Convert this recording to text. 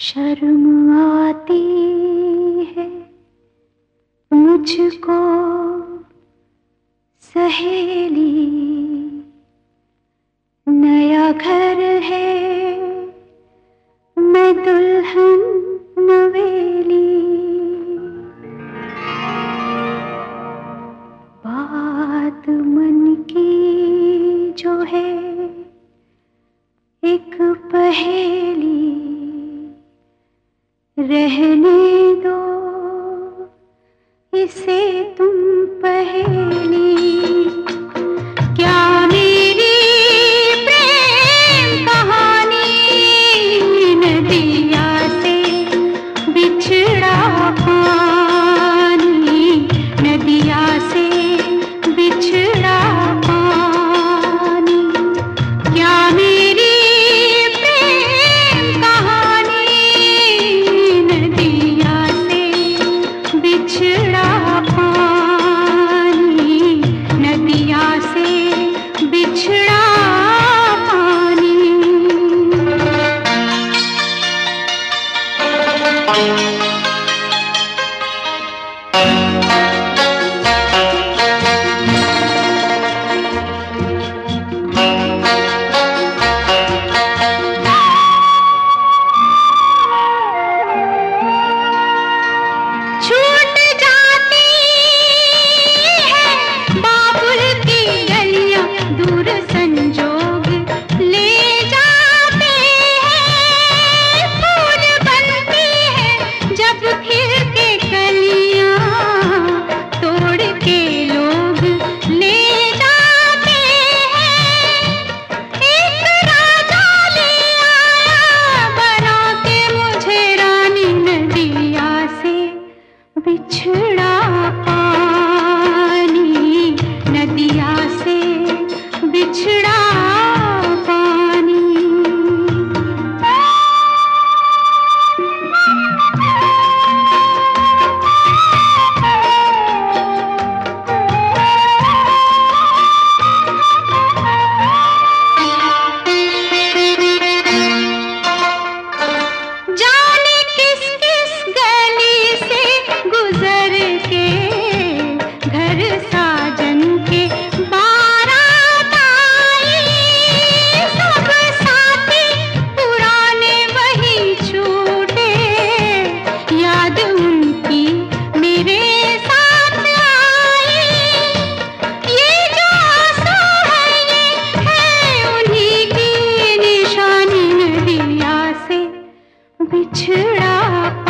शर्म आती है। मुझको सहेली नया घर है। मैं दुल्हन नवेली। बात मन की जो है, एक पहेली। रहने दो इसे तुम पहली छुड़ा